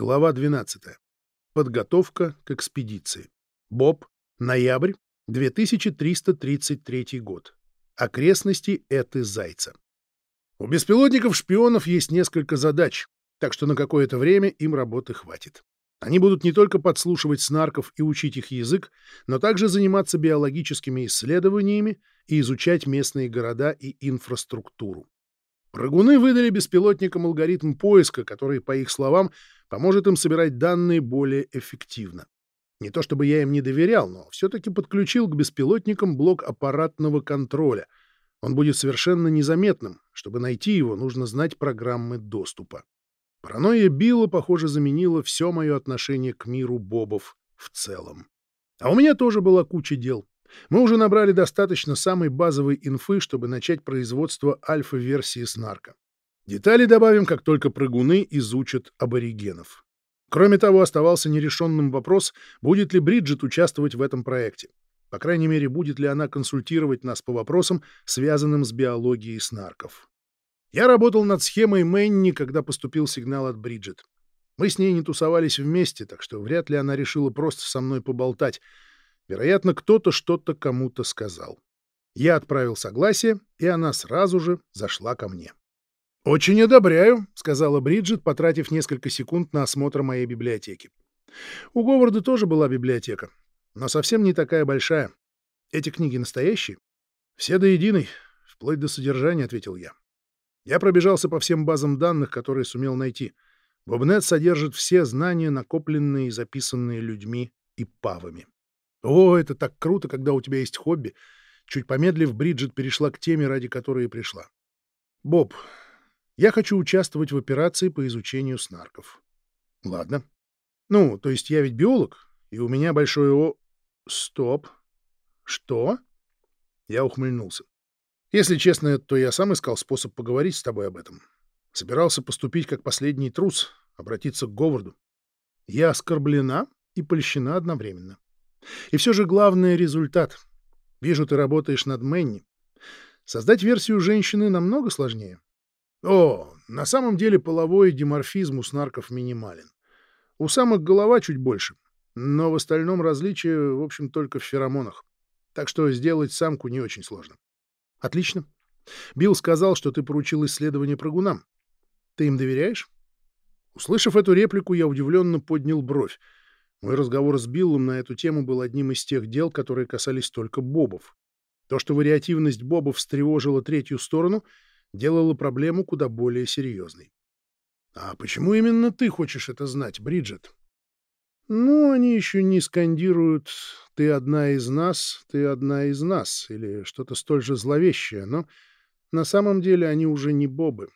Глава 12. Подготовка к экспедиции. Боб. Ноябрь. 2333 год. Окрестности Эты Зайца. У беспилотников-шпионов есть несколько задач, так что на какое-то время им работы хватит. Они будут не только подслушивать снарков и учить их язык, но также заниматься биологическими исследованиями и изучать местные города и инфраструктуру. Прыгуны выдали беспилотникам алгоритм поиска, который, по их словам, поможет им собирать данные более эффективно. Не то чтобы я им не доверял, но все-таки подключил к беспилотникам блок аппаратного контроля. Он будет совершенно незаметным. Чтобы найти его, нужно знать программы доступа. Паранойя Билла, похоже, заменила все мое отношение к миру бобов в целом. А у меня тоже была куча дел. Мы уже набрали достаточно самой базовой инфы, чтобы начать производство альфа-версии снарка. Детали добавим, как только прыгуны изучат аборигенов. Кроме того, оставался нерешенным вопрос, будет ли Бриджит участвовать в этом проекте. По крайней мере, будет ли она консультировать нас по вопросам, связанным с биологией снарков. Я работал над схемой Мэнни, когда поступил сигнал от Бриджит. Мы с ней не тусовались вместе, так что вряд ли она решила просто со мной поболтать — Вероятно, кто-то что-то кому-то сказал. Я отправил согласие, и она сразу же зашла ко мне. «Очень одобряю», — сказала Бриджит, потратив несколько секунд на осмотр моей библиотеки. У Говарда тоже была библиотека, но совсем не такая большая. Эти книги настоящие? Все до единой, вплоть до содержания, — ответил я. Я пробежался по всем базам данных, которые сумел найти. Бобнет содержит все знания, накопленные и записанные людьми и павами. О, это так круто, когда у тебя есть хобби. Чуть помедлив, Бриджит перешла к теме, ради которой и пришла. Боб, я хочу участвовать в операции по изучению снарков. Ладно. Ну, то есть я ведь биолог, и у меня большое О... Стоп. Что? Я ухмыльнулся. Если честно, то я сам искал способ поговорить с тобой об этом. Собирался поступить как последний трус, обратиться к Говарду. Я оскорблена и польщена одновременно. И все же главный результат. Вижу, ты работаешь над Мэнни. Создать версию женщины намного сложнее. О, на самом деле половой диморфизм у снарков минимален. У самок голова чуть больше, но в остальном различие, в общем, только в феромонах. Так что сделать самку не очень сложно. Отлично. Билл сказал, что ты поручил исследование прыгунам. Ты им доверяешь? Услышав эту реплику, я удивленно поднял бровь. Мой разговор с Биллом на эту тему был одним из тех дел, которые касались только бобов. То, что вариативность бобов встревожила третью сторону, делало проблему куда более серьезной. «А почему именно ты хочешь это знать, Бриджит?» «Ну, они еще не скандируют «ты одна из нас, ты одна из нас» или что-то столь же зловещее, но на самом деле они уже не бобы.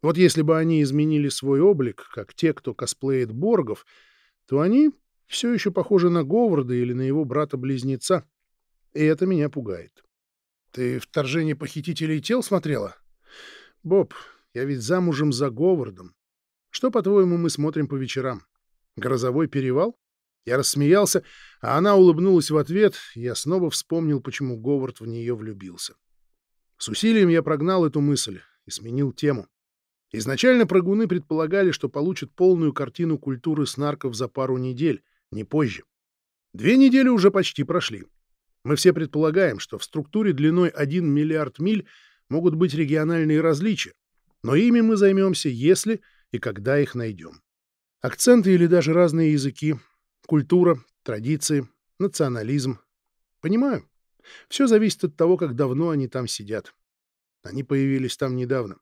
Вот если бы они изменили свой облик, как те, кто косплеит боргов, то они все еще похожи на Говарда или на его брата-близнеца, и это меня пугает. Ты «Вторжение похитителей тел» смотрела? Боб, я ведь замужем за Говардом. Что, по-твоему, мы смотрим по вечерам? Грозовой перевал? Я рассмеялся, а она улыбнулась в ответ, и я снова вспомнил, почему Говард в нее влюбился. С усилием я прогнал эту мысль и сменил тему. Изначально прыгуны предполагали, что получат полную картину культуры снарков за пару недель, не позже. Две недели уже почти прошли. Мы все предполагаем, что в структуре длиной 1 миллиард миль могут быть региональные различия, но ими мы займемся, если и когда их найдем. Акценты или даже разные языки, культура, традиции, национализм. Понимаю. Все зависит от того, как давно они там сидят. Они появились там недавно.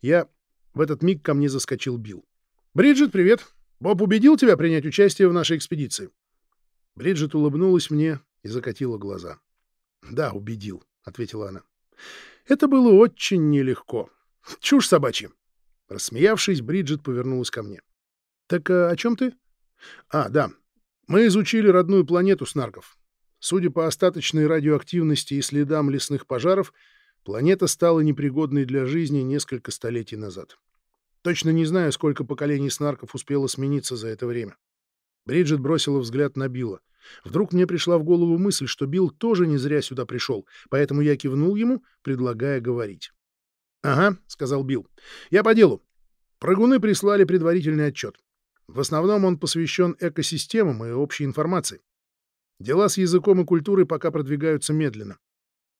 Я... В этот миг ко мне заскочил Билл. «Бриджит, привет! Боб убедил тебя принять участие в нашей экспедиции?» Бриджит улыбнулась мне и закатила глаза. «Да, убедил», — ответила она. «Это было очень нелегко. Чушь собачья». Рассмеявшись, Бриджит повернулась ко мне. «Так а о чем ты?» «А, да. Мы изучили родную планету Снарков. Судя по остаточной радиоактивности и следам лесных пожаров, планета стала непригодной для жизни несколько столетий назад. Точно не знаю, сколько поколений снарков успело смениться за это время. Бриджит бросила взгляд на Билла. Вдруг мне пришла в голову мысль, что Билл тоже не зря сюда пришел, поэтому я кивнул ему, предлагая говорить. «Ага», — сказал Билл. «Я по делу. Прыгуны прислали предварительный отчет. В основном он посвящен экосистемам и общей информации. Дела с языком и культурой пока продвигаются медленно.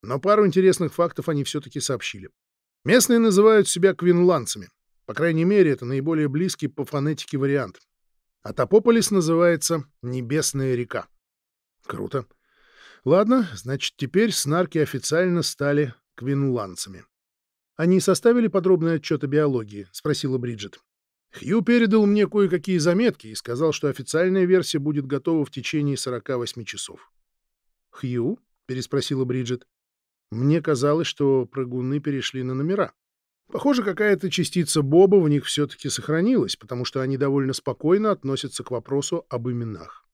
Но пару интересных фактов они все-таки сообщили. Местные называют себя квинландцами. По крайней мере, это наиболее близкий по фонетике вариант. А Топополис называется «Небесная река». Круто. Ладно, значит, теперь снарки официально стали квинландцами. «Они составили подробный отчет о биологии?» — спросила Бриджит. Хью передал мне кое-какие заметки и сказал, что официальная версия будет готова в течение 48 часов. «Хью?» — переспросила Бриджит. «Мне казалось, что прыгуны перешли на номера. Похоже, какая-то частица Боба в них все-таки сохранилась, потому что они довольно спокойно относятся к вопросу об именах.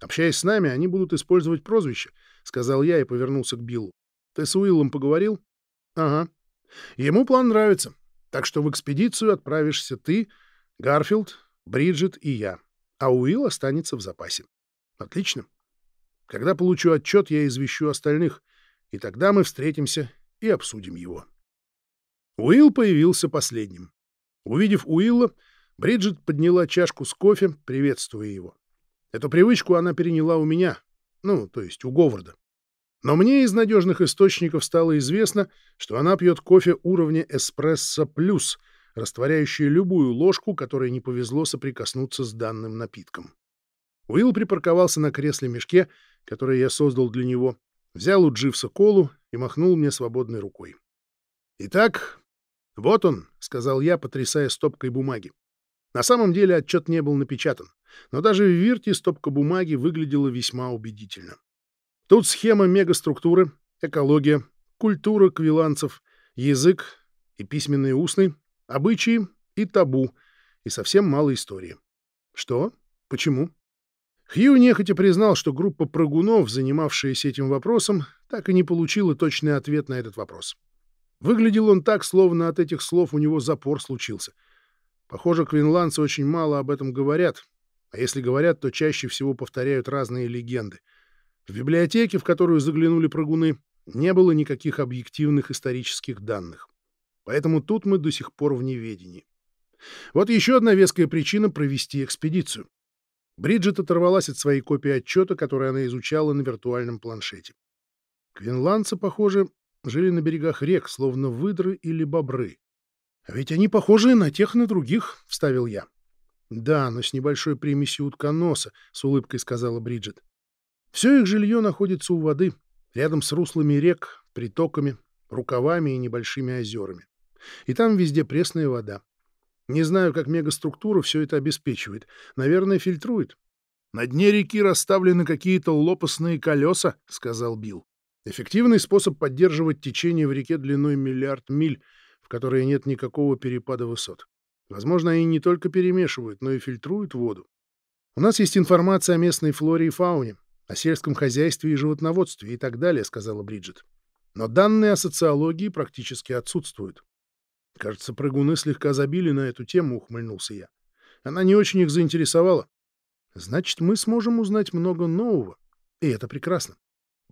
Общаясь с нами, они будут использовать прозвище, — сказал я и повернулся к Биллу. Ты с Уиллом поговорил? Ага. Ему план нравится, так что в экспедицию отправишься ты, Гарфилд, Бриджит и я, а Уилл останется в запасе. Отлично. Когда получу отчет, я извещу остальных, и тогда мы встретимся и обсудим его. Уилл появился последним. Увидев Уилла, Бриджит подняла чашку с кофе, приветствуя его. Эту привычку она переняла у меня, ну, то есть у Говарда. Но мне из надежных источников стало известно, что она пьет кофе уровня «Эспрессо плюс», растворяющий любую ложку, которой не повезло соприкоснуться с данным напитком. Уилл припарковался на кресле-мешке, которое я создал для него, взял у Дживса колу и махнул мне свободной рукой. «Итак, вот он», — сказал я, потрясая стопкой бумаги. На самом деле отчет не был напечатан, но даже в Вирте стопка бумаги выглядела весьма убедительно. Тут схема мегаструктуры, экология, культура квиланцев, язык и письменный устный, обычаи и табу, и совсем мало истории. Что? Почему? Хью нехотя признал, что группа прыгунов, занимавшаяся этим вопросом, так и не получила точный ответ на этот вопрос. Выглядел он так, словно от этих слов у него запор случился. Похоже, квинландцы очень мало об этом говорят, а если говорят, то чаще всего повторяют разные легенды. В библиотеке, в которую заглянули прыгуны, не было никаких объективных исторических данных. Поэтому тут мы до сих пор в неведении. Вот еще одна веская причина провести экспедицию. Бриджит оторвалась от своей копии отчета, который она изучала на виртуальном планшете. Квинландцы, похоже, жили на берегах рек, словно выдры или бобры. «А ведь они похожи на тех, на других», — вставил я. «Да, но с небольшой примесью утконоса», — с улыбкой сказала Бриджит. «Все их жилье находится у воды, рядом с руслами рек, притоками, рукавами и небольшими озерами. И там везде пресная вода. Не знаю, как мегаструктура все это обеспечивает. Наверное, фильтрует. «На дне реки расставлены какие-то лопастные колеса», — сказал Билл. «Эффективный способ поддерживать течение в реке длиной миллиард миль, в которой нет никакого перепада высот. Возможно, они не только перемешивают, но и фильтруют воду. У нас есть информация о местной флоре и фауне, о сельском хозяйстве и животноводстве и так далее», — сказала Бриджит. «Но данные о социологии практически отсутствуют. Кажется, прыгуны слегка забили на эту тему, ухмыльнулся я. Она не очень их заинтересовала. Значит, мы сможем узнать много нового. И это прекрасно.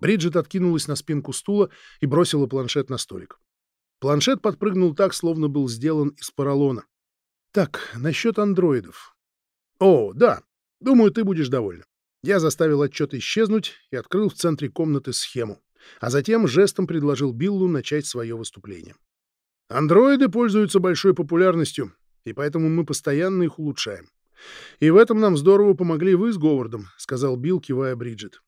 Бриджит откинулась на спинку стула и бросила планшет на столик. Планшет подпрыгнул так, словно был сделан из поролона. Так, насчет андроидов. О, да. Думаю, ты будешь довольна. Я заставил отчет исчезнуть и открыл в центре комнаты схему, а затем жестом предложил Биллу начать свое выступление. Андроиды пользуются большой популярностью, и поэтому мы постоянно их улучшаем. И в этом нам здорово помогли вы с Говардом, сказал Билл, кивая Бриджит.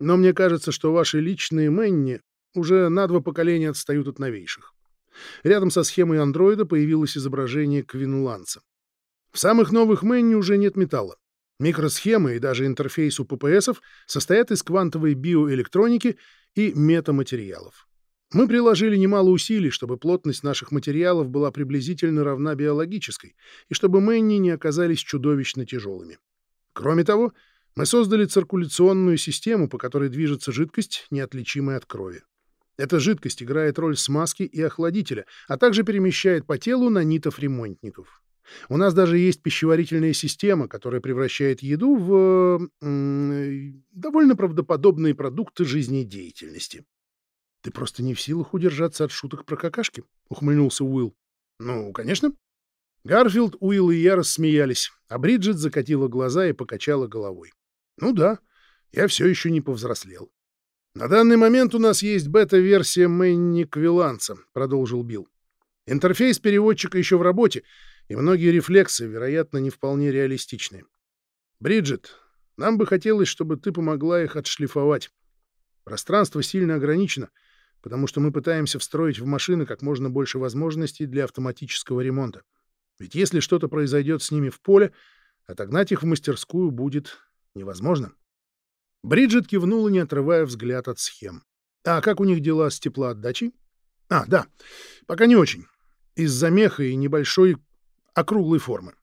Но мне кажется, что ваши личные Мэнни уже на два поколения отстают от новейших. Рядом со схемой андроида появилось изображение квинландца. В самых новых Мэнни уже нет металла. Микросхемы и даже интерфейс у ППСов состоят из квантовой биоэлектроники и метаматериалов. Мы приложили немало усилий, чтобы плотность наших материалов была приблизительно равна биологической, и чтобы Мэнни не оказались чудовищно тяжелыми. Кроме того, мы создали циркуляционную систему, по которой движется жидкость, неотличимая от крови. Эта жидкость играет роль смазки и охладителя, а также перемещает по телу нанитов-ремонтников. У нас даже есть пищеварительная система, которая превращает еду в довольно правдоподобные продукты жизнедеятельности. Ты просто не в силах удержаться от шуток про какашки, ухмыльнулся Уилл. Ну, конечно. Гарфилд, Уилл и я рассмеялись, а Бриджит закатила глаза и покачала головой. Ну да, я все еще не повзрослел. На данный момент у нас есть бета-версия Мэнни Квинланца, продолжил Билл. Интерфейс переводчика еще в работе, и многие рефлексы, вероятно, не вполне реалистичны. Бриджит, нам бы хотелось, чтобы ты помогла их отшлифовать. Пространство сильно ограничено, потому что мы пытаемся встроить в машины как можно больше возможностей для автоматического ремонта. Ведь если что-то произойдет с ними в поле, отогнать их в мастерскую будет невозможно. Бриджит кивнула, не отрывая взгляд от схем. «А как у них дела с теплоотдачей?» «А, да, пока не очень. Из-за меха и небольшой округлой формы.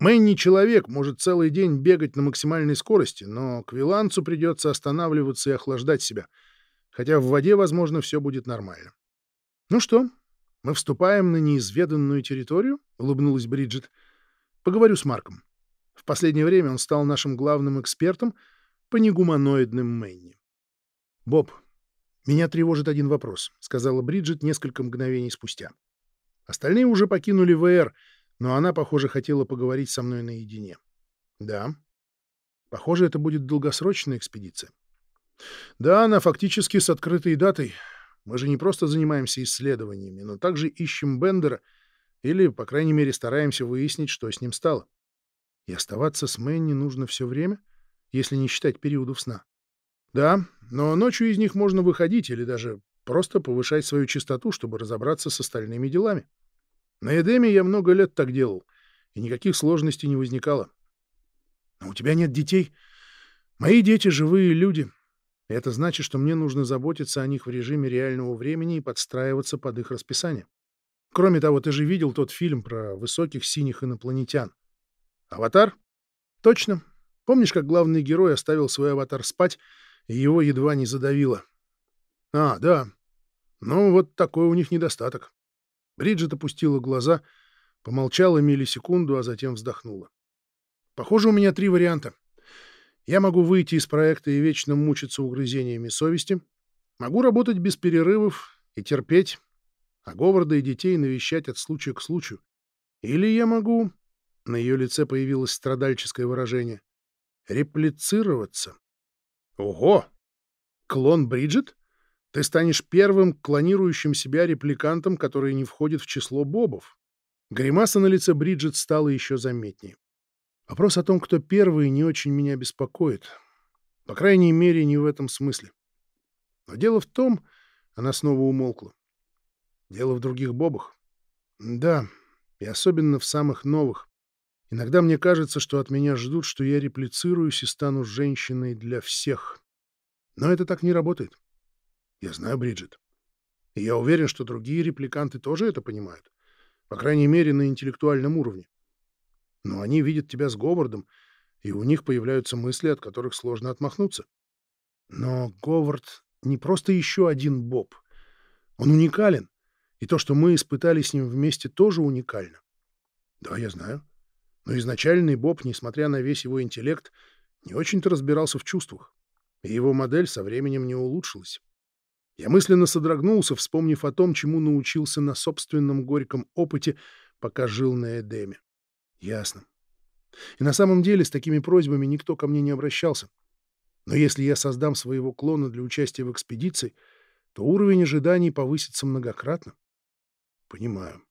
Мэнни человек может целый день бегать на максимальной скорости, но к Виланцу придется останавливаться и охлаждать себя, хотя в воде, возможно, все будет нормально. Ну что, мы вступаем на неизведанную территорию? — улыбнулась Бриджит. Поговорю с Марком. В последнее время он стал нашим главным экспертом по негуманоидным Мэнни. Боб, меня тревожит один вопрос, — сказала Бриджит несколько мгновений спустя. Остальные уже покинули ВР, но она, похоже, хотела поговорить со мной наедине. Да. Похоже, это будет долгосрочная экспедиция. Да, она фактически с открытой датой. Мы же не просто занимаемся исследованиями, но также ищем Бендера или, по крайней мере, стараемся выяснить, что с ним стало. И оставаться с Мэнни нужно все время, если не считать периодов сна. Да, но ночью из них можно выходить или даже просто повышать свою частоту, чтобы разобраться с остальными делами. На Эдеме я много лет так делал, и никаких сложностей не возникало. Но у тебя нет детей. Мои дети — живые люди. И это значит, что мне нужно заботиться о них в режиме реального времени и подстраиваться под их расписание. Кроме того, ты же видел тот фильм про высоких синих инопланетян. Аватар? Точно. Помнишь, как главный герой оставил свой аватар спать, и его едва не задавило? А, да. Ну, вот такой у них недостаток. Бриджит опустила глаза, помолчала миллисекунду, а затем вздохнула. Похоже, у меня три варианта. Я могу выйти из проекта и вечно мучиться угрызениями совести, могу работать без перерывов и терпеть, а Говарда и детей навещать от случая к случаю. Или я могу... На ее лице появилось страдальческое выражение. Реплицироваться. Ого! Клон Бриджит? Ты станешь первым клонирующим себя репликантом, который не входит в число бобов. Гримаса на лице Бриджит стала еще заметнее. Вопрос о том, кто первый, не очень меня беспокоит. По крайней мере, не в этом смысле. Но дело в том... Она снова умолкла. Дело в других бобах. Да, и особенно в самых новых. Иногда мне кажется, что от меня ждут, что я реплицируюсь и стану женщиной для всех. Но это так не работает. Я знаю Бриджит. И я уверен, что другие репликанты тоже это понимают. По крайней мере, на интеллектуальном уровне. Но они видят тебя с Говардом, и у них появляются мысли, от которых сложно отмахнуться. Но Говард не просто еще один Боб. Он уникален. И то, что мы испытали с ним вместе, тоже уникально. Да, я знаю. Но изначальный Боб, несмотря на весь его интеллект, не очень-то разбирался в чувствах. И его модель со временем не улучшилась. Я мысленно содрогнулся, вспомнив о том, чему научился на собственном горьком опыте, пока жил на Эдеме. Ясно. И на самом деле с такими просьбами никто ко мне не обращался. Но если я создам своего клона для участия в экспедиции, то уровень ожиданий повысится многократно. Понимаю.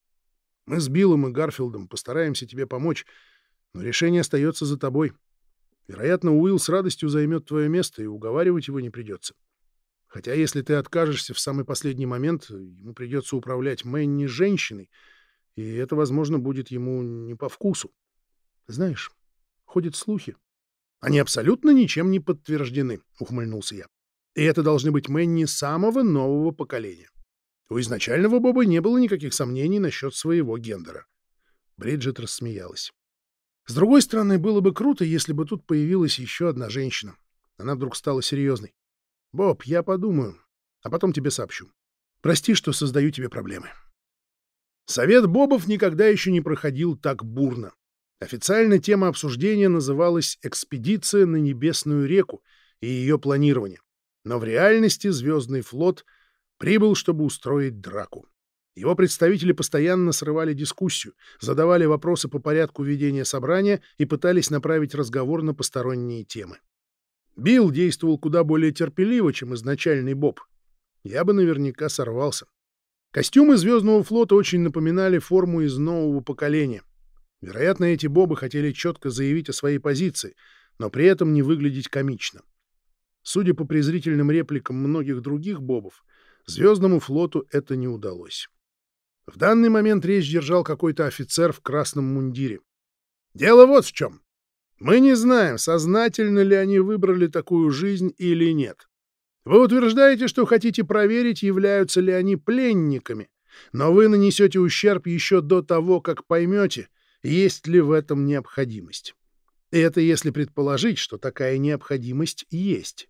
Мы с Биллом и Гарфилдом постараемся тебе помочь, но решение остается за тобой. Вероятно, Уилл с радостью займет твое место, и уговаривать его не придется. Хотя если ты откажешься в самый последний момент, ему придется управлять Мэнни женщиной, и это, возможно, будет ему не по вкусу. Знаешь, ходят слухи. Они абсолютно ничем не подтверждены, — ухмыльнулся я. И это должны быть Мэнни самого нового поколения. У изначального Боба не было никаких сомнений насчет своего гендера. Бриджит рассмеялась. С другой стороны, было бы круто, если бы тут появилась еще одна женщина. Она вдруг стала серьезной. Боб, я подумаю, а потом тебе сообщу. Прости, что создаю тебе проблемы. Совет Бобов никогда еще не проходил так бурно. Официально тема обсуждения называлась «Экспедиция на Небесную реку» и ее планирование. Но в реальности Звездный флот прибыл, чтобы устроить драку. Его представители постоянно срывали дискуссию, задавали вопросы по порядку ведения собрания и пытались направить разговор на посторонние темы. Билл действовал куда более терпеливо, чем изначальный Боб. Я бы наверняка сорвался. Костюмы Звездного флота очень напоминали форму из нового поколения. Вероятно, эти Бобы хотели четко заявить о своей позиции, но при этом не выглядеть комично. Судя по презрительным репликам многих других Бобов, Звездному флоту это не удалось. В данный момент речь держал какой-то офицер в красном мундире. Дело вот в чем. Мы не знаем, сознательно ли они выбрали такую жизнь или нет. Вы утверждаете, что хотите проверить, являются ли они пленниками, но вы нанесете ущерб еще до того, как поймете, есть ли в этом необходимость. И это если предположить, что такая необходимость есть.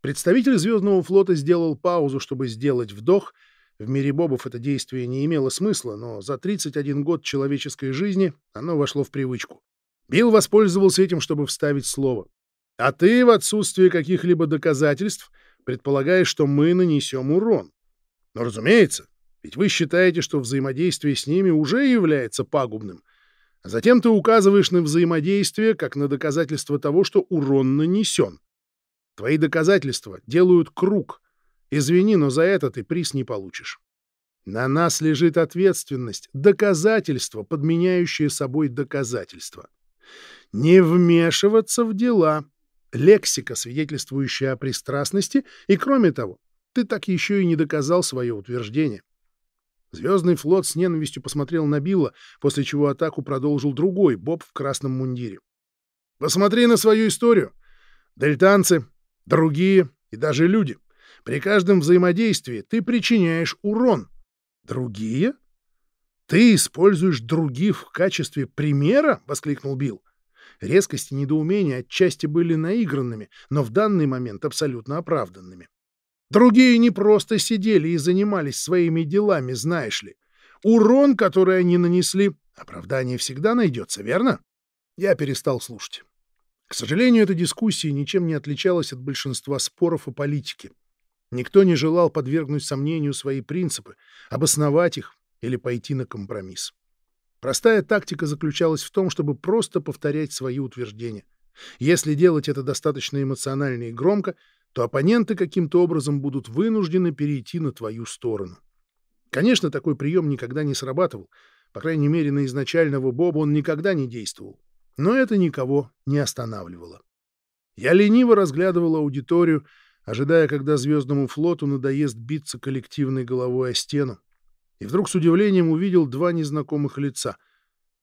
Представитель Звездного флота сделал паузу, чтобы сделать вдох — в мире бобов это действие не имело смысла, но за 31 год человеческой жизни оно вошло в привычку. Билл воспользовался этим, чтобы вставить слово. А ты, в отсутствие каких-либо доказательств, предполагаешь, что мы нанесем урон. Но, разумеется, ведь вы считаете, что взаимодействие с ними уже является пагубным. А затем ты указываешь на взаимодействие как на доказательство того, что урон нанесен. Твои доказательства делают круг, Извини, но за это ты приз не получишь. На нас лежит ответственность, доказательство, подменяющее собой доказательство. Не вмешиваться в дела. Лексика, свидетельствующая о пристрастности, и, кроме того, ты так еще и не доказал свое утверждение. Звездный флот с ненавистью посмотрел на Билла, после чего атаку продолжил другой, Боб в красном мундире. «Посмотри на свою историю. Дельтанцы, другие и даже люди — при каждом взаимодействии ты причиняешь урон. Другие? Ты используешь других в качестве примера? — воскликнул Билл. Резкость и недоумение отчасти были наигранными, но в данный момент абсолютно оправданными. Другие не просто сидели и занимались своими делами, знаешь ли. Урон, который они нанесли, оправдание всегда найдется, верно? Я перестал слушать. К сожалению, эта дискуссия ничем не отличалась от большинства споров о политике. Никто не желал подвергнуть сомнению свои принципы, обосновать их или пойти на компромисс. Простая тактика заключалась в том, чтобы просто повторять свои утверждения. Если делать это достаточно эмоционально и громко, то оппоненты каким-то образом будут вынуждены перейти на твою сторону. Конечно, такой прием никогда не срабатывал. По крайней мере, на изначального Боба он никогда не действовал. Но это никого не останавливало. Я лениво разглядывал аудиторию, ожидая, когда Звездному флоту надоест биться коллективной головой о стену, и вдруг с удивлением увидел два незнакомых лица.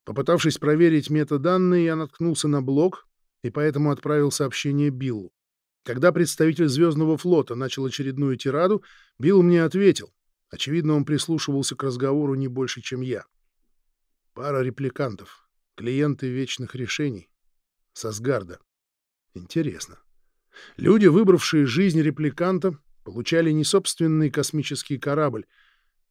Попытавшись проверить метаданные, я наткнулся на блок и поэтому отправил сообщение Биллу. Когда представитель Звездного флота начал очередную тираду, Билл мне ответил. Очевидно, он прислушивался к разговору не больше, чем я. Пара репликантов, клиенты вечных решений. Сасгарда. Интересно. Люди, выбравшие жизнь репликанта, получали не собственный космический корабль,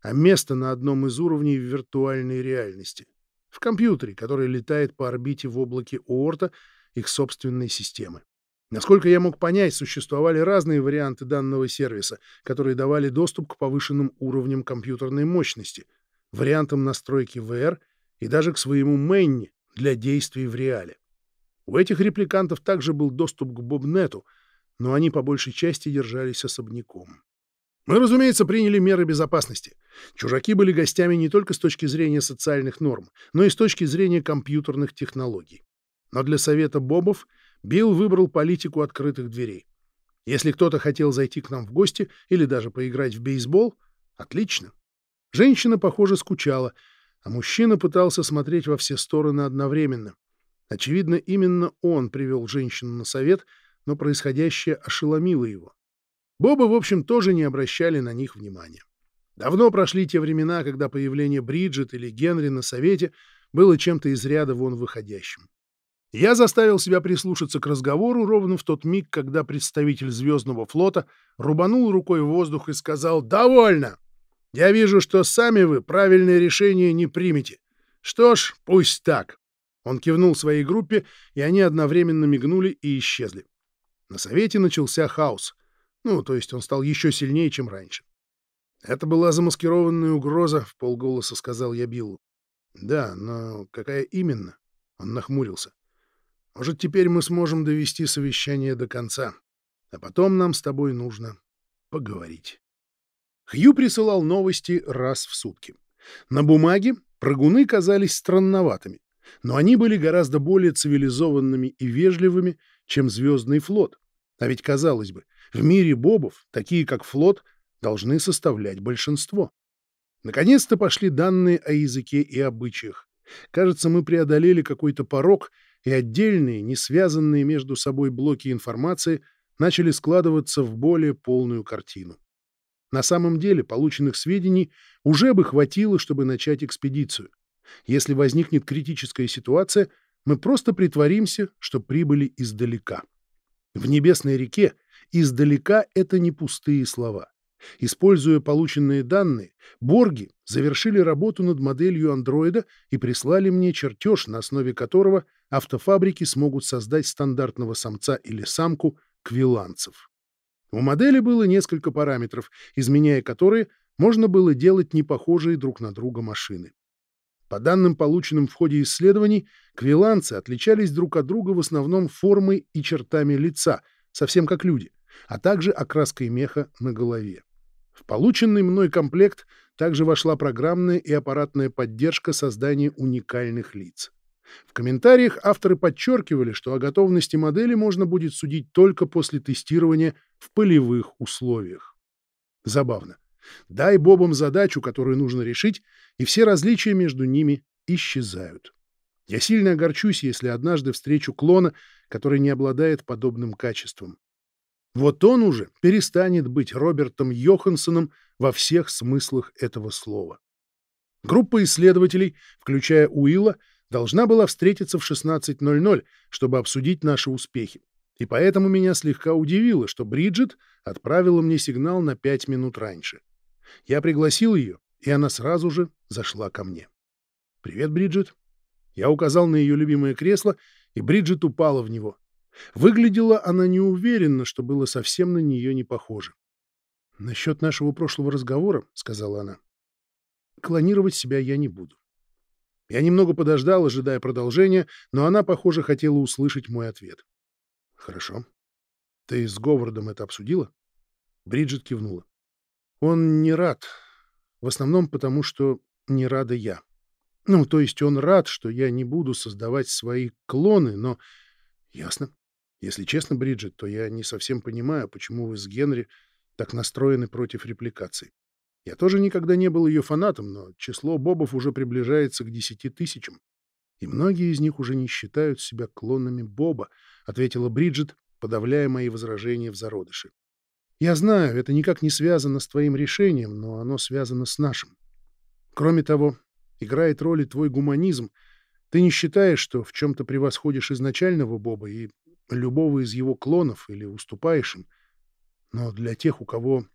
а место на одном из уровней виртуальной реальности. В компьютере, который летает по орбите в облаке Уорта их собственной системы. Насколько я мог понять, существовали разные варианты данного сервиса, которые давали доступ к повышенным уровням компьютерной мощности, вариантам настройки VR и даже к своему Мэнни для действий в реале. У этих репликантов также был доступ к Бобнету, но они по большей части держались особняком. Мы, разумеется, приняли меры безопасности. Чужаки были гостями не только с точки зрения социальных норм, но и с точки зрения компьютерных технологий. Но для совета Бобов Билл выбрал политику открытых дверей. Если кто-то хотел зайти к нам в гости или даже поиграть в бейсбол, отлично. Женщина, похоже, скучала, а мужчина пытался смотреть во все стороны одновременно. Очевидно, именно он привел женщину на совет, но происходящее ошеломило его. Бобы, в общем, тоже не обращали на них внимания. Давно прошли те времена, когда появление Бриджит или Генри на совете было чем-то из ряда вон выходящим. Я заставил себя прислушаться к разговору ровно в тот миг, когда представитель Звездного флота рубанул рукой в воздух и сказал «Довольно! Я вижу, что сами вы правильное решение не примете. Что ж, пусть так. Он кивнул своей группе, и они одновременно мигнули и исчезли. На совете начался хаос. Ну, то есть он стал еще сильнее, чем раньше. Это была замаскированная угроза, в полголоса сказал я Биллу. Да, но какая именно? Он нахмурился. Может, теперь мы сможем довести совещание до конца, а потом нам с тобой нужно поговорить. Хью присылал новости раз в сутки. На бумаге прыгуны казались странноватыми, но они были гораздо более цивилизованными и вежливыми, чем Звездный флот. А ведь, казалось бы, в мире бобов, такие как флот, должны составлять большинство. Наконец-то пошли данные о языке и обычаях. Кажется, мы преодолели какой-то порог, и отдельные, не связанные между собой блоки информации начали складываться в более полную картину. На самом деле полученных сведений уже бы хватило, чтобы начать экспедицию. Если возникнет критическая ситуация, мы просто притворимся, что прибыли издалека. В Небесной реке издалека — это не пустые слова. Используя полученные данные, Борги завершили работу над моделью андроида и прислали мне чертеж, на основе которого автофабрики смогут создать стандартного самца или самку квиланцев. У модели было несколько параметров, изменяя которые можно было делать непохожие друг на друга машины. По данным, полученным в ходе исследований, квиланцы отличались друг от друга в основном формой и чертами лица, совсем как люди, а также окраской меха на голове. В полученный мной комплект также вошла программная и аппаратная поддержка создания уникальных лиц. В комментариях авторы подчеркивали, что о готовности модели можно будет судить только после тестирования в полевых условиях. Забавно. Дай Бобам задачу, которую нужно решить, и все различия между ними исчезают. Я сильно огорчусь, если однажды встречу клона, который не обладает подобным качеством. Вот он уже перестанет быть Робертом Йоханссоном во всех смыслах этого слова. Группа исследователей, включая Уилла, должна была встретиться в 16.00, чтобы обсудить наши успехи. И поэтому меня слегка удивило, что Бриджит отправила мне сигнал на пять минут раньше. Я пригласил ее, и она сразу же зашла ко мне. «Привет, Бриджит». Я указал на ее любимое кресло, и Бриджит упала в него. Выглядела она неуверенно, что было совсем на нее не похоже. «Насчет нашего прошлого разговора», — сказала она, — «клонировать себя я не буду». Я немного подождал, ожидая продолжения, но она, похоже, хотела услышать мой ответ. «Хорошо. Ты с Говардом это обсудила?» Бриджит кивнула. «Он не рад. В основном потому, что не рада я. Ну, то есть он рад, что я не буду создавать свои клоны, но... Ясно. Если честно, Бриджит, то я не совсем понимаю, почему вы с Генри так настроены против репликаций. Я тоже никогда не был ее фанатом, но число бобов уже приближается к десяти тысячам. И многие из них уже не считают себя клонами Боба, — ответила Бриджит, подавляя мои возражения в зародыше. Я знаю, это никак не связано с твоим решением, но оно связано с нашим. Кроме того, играет роль и твой гуманизм. Ты не считаешь, что в чем-то превосходишь изначального Боба и любого из его клонов или уступаешь им. Но для тех, у кого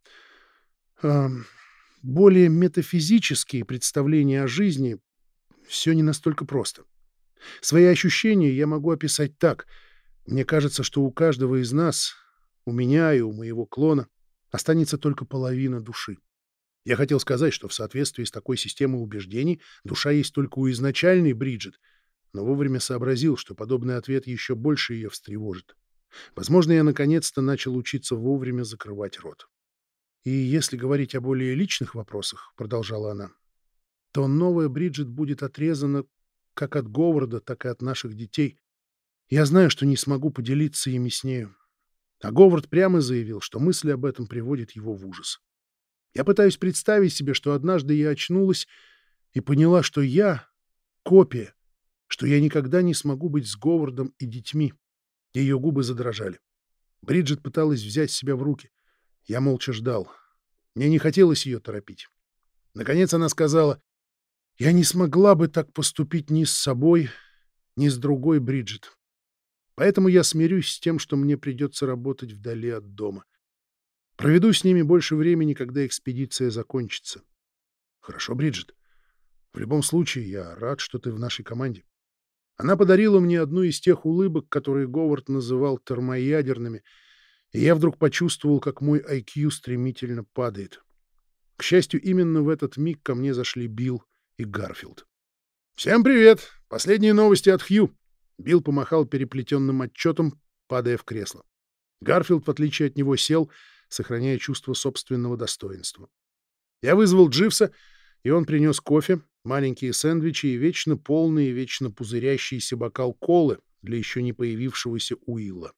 э, более метафизические представления о жизни, все не настолько просто. Свои ощущения я могу описать так. Мне кажется, что у каждого из нас, у меня и у моего клона, останется только половина души. Я хотел сказать, что в соответствии с такой системой убеждений душа есть только у изначальной Бриджит — но вовремя сообразил, что подобный ответ еще больше ее встревожит. Возможно, я наконец-то начал учиться вовремя закрывать рот. «И если говорить о более личных вопросах», — продолжала она, — «то новая Бриджит будет отрезана как от Говарда, так и от наших детей. Я знаю, что не смогу поделиться ими с нею. А Говард прямо заявил, что мысли об этом приводят его в ужас. Я пытаюсь представить себе, что однажды я очнулась и поняла, что я — копия, что я никогда не смогу быть с Говардом и детьми. Ее губы задрожали. Бриджит пыталась взять себя в руки. Я молча ждал. Мне не хотелось ее торопить. Наконец она сказала, «Я не смогла бы так поступить ни с собой, ни с другой Бриджит. Поэтому я смирюсь с тем, что мне придется работать вдали от дома. Проведу с ними больше времени, когда экспедиция закончится. Хорошо, Бриджит. В любом случае, я рад, что ты в нашей команде. Она подарила мне одну из тех улыбок, которые Говард называл термоядерными, и я вдруг почувствовал, как мой IQ стремительно падает. К счастью, именно в этот миг ко мне зашли Билл и Гарфилд. «Всем привет! Последние новости от Хью!» Билл помахал переплетенным отчетом, падая в кресло. Гарфилд, в отличие от него, сел, сохраняя чувство собственного достоинства. Я вызвал Дживса, и он принес кофе, маленькие сэндвичи и вечно полный и вечно пузырящийся бокал колы для еще не появившегося Уилла.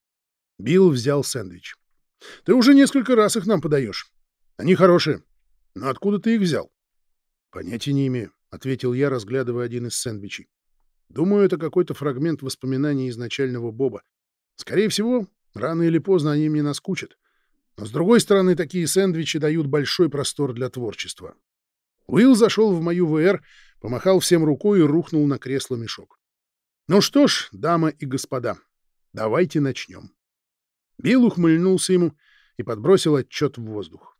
Билл взял сэндвич. — Ты уже несколько раз их нам подаешь. Они хорошие. Но откуда ты их взял? — Понятия не имею, — ответил я, разглядывая один из сэндвичей. Думаю, это какой-то фрагмент воспоминаний изначального Боба. Скорее всего, рано или поздно они мне наскучат. Но, с другой стороны, такие сэндвичи дают большой простор для творчества. Уилл зашел в мою ВР, помахал всем рукой и рухнул на кресло-мешок. Ну что ж, дамы и господа, давайте начнем. Билл ухмыльнулся ему и подбросил отчет в воздух.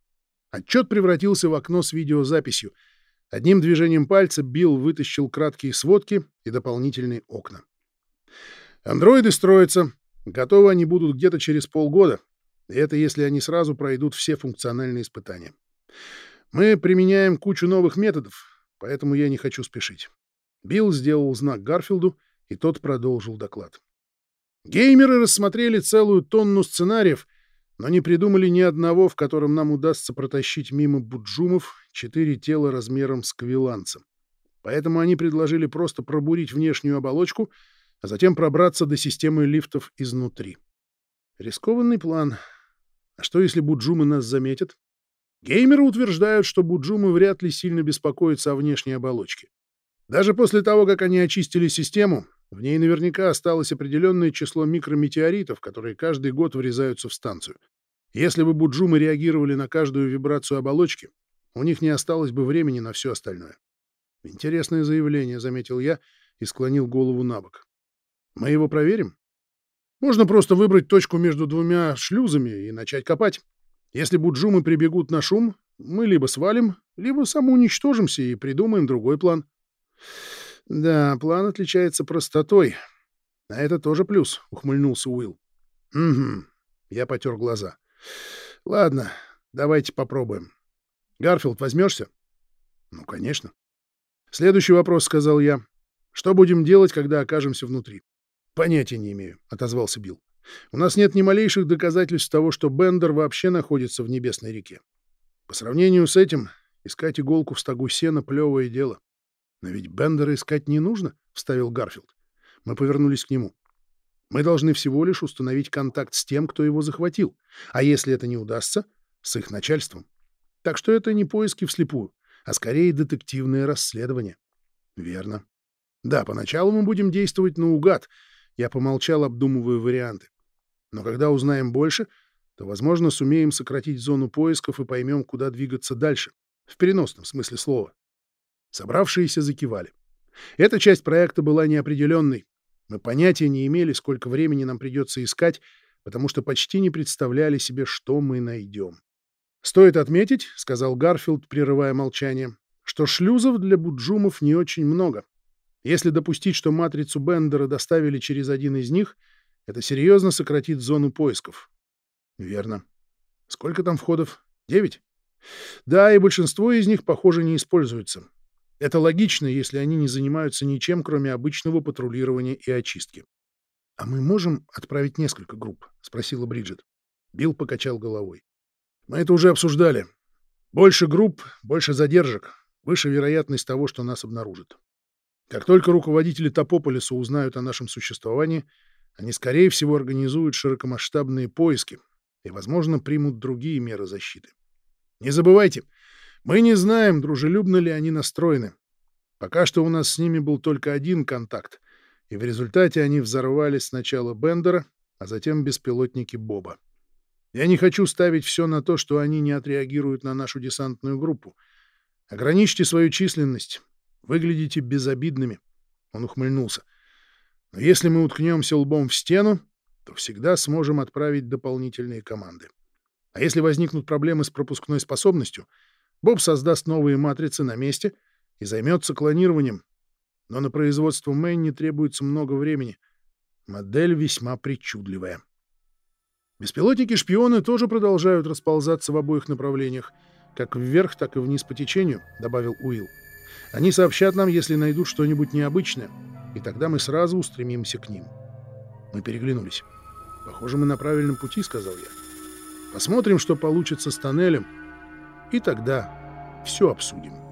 Отчет превратился в окно с видеозаписью. Одним движением пальца Билл вытащил краткие сводки и дополнительные окна. Андроиды строятся. Готовы они будут где-то через полгода. И это если они сразу пройдут все функциональные испытания. Мы применяем кучу новых методов, поэтому я не хочу спешить. Билл сделал знак Гарфилду, и тот продолжил доклад. Геймеры рассмотрели целую тонну сценариев, но не придумали ни одного, в котором нам удастся протащить мимо буджумов четыре тела размером с квиланцем. Поэтому они предложили просто пробурить внешнюю оболочку, а затем пробраться до системы лифтов изнутри. Рискованный план. А что, если буджумы нас заметят? Геймеры утверждают, что буджумы вряд ли сильно беспокоятся о внешней оболочке. Даже после того, как они очистили систему, в ней наверняка осталось определенное число микрометеоритов, которые каждый год врезаются в станцию. Если бы буджумы реагировали на каждую вибрацию оболочки, у них не осталось бы времени на все остальное. Интересное заявление, заметил я и склонил голову на бок. Мы его проверим? Можно просто выбрать точку между двумя шлюзами и начать копать. Если буджумы прибегут на шум, мы либо свалим, либо самоуничтожимся и придумаем другой план. Да, план отличается простотой. А это тоже плюс, ухмыльнулся Уилл. Угу. Я потер глаза. Ладно, давайте попробуем. Гарфилд, возьмешься? Ну, конечно. Следующий вопрос, сказал я. Что будем делать, когда окажемся внутри? Понятия не имею, отозвался Билл. У нас нет ни малейших доказательств того, что Бендер вообще находится в Небесной реке. По сравнению с этим, искать иголку в стогу сена — плевое дело. «Но ведь Бендера искать не нужно», — вставил Гарфилд. Мы повернулись к нему. «Мы должны всего лишь установить контакт с тем, кто его захватил. А если это не удастся, с их начальством. Так что это не поиски вслепую, а скорее детективное расследование». «Верно. Да, поначалу мы будем действовать наугад». Я помолчал, обдумывая варианты. Но когда узнаем больше, то, возможно, сумеем сократить зону поисков и поймем, куда двигаться дальше. В переносном смысле слова. Собравшиеся закивали. Эта часть проекта была неопределенной. Мы понятия не имели, сколько времени нам придется искать, потому что почти не представляли себе, что мы найдем. «Стоит отметить», — сказал Гарфилд, прерывая молчание, «что шлюзов для буджумов не очень много. Если допустить, что матрицу Бендера доставили через один из них, это серьезно сократит зону поисков». «Верно. Сколько там входов? Девять?» «Да, и большинство из них, похоже, не используются. Это логично, если они не занимаются ничем, кроме обычного патрулирования и очистки. — А мы можем отправить несколько групп? — спросила Бриджит. Билл покачал головой. — Мы это уже обсуждали. Больше групп, больше задержек, выше вероятность того, что нас обнаружат. Как только руководители Топополиса узнают о нашем существовании, они, скорее всего, организуют широкомасштабные поиски и, возможно, примут другие меры защиты. Не забывайте, мы не знаем, дружелюбно ли они настроены. Пока что у нас с ними был только один контакт, и в результате они взорвали сначала Бендера, а затем беспилотники Боба. Я не хочу ставить все на то, что они не отреагируют на нашу десантную группу. Ограничьте свою численность. Выглядите безобидными. Он ухмыльнулся. Но если мы уткнемся лбом в стену, то всегда сможем отправить дополнительные команды. А если возникнут проблемы с пропускной способностью — Боб создаст новые матрицы на месте и займется клонированием. Но на производство Мэнни требуется много времени. Модель весьма причудливая. Беспилотники-шпионы тоже продолжают расползаться в обоих направлениях. «Как вверх, так и вниз по течению», — добавил Уилл. «Они сообщат нам, если найдут что-нибудь необычное, и тогда мы сразу устремимся к ним». Мы переглянулись. «Похоже, мы на правильном пути», — сказал я. «Посмотрим, что получится с тоннелем, и тогда все обсудим».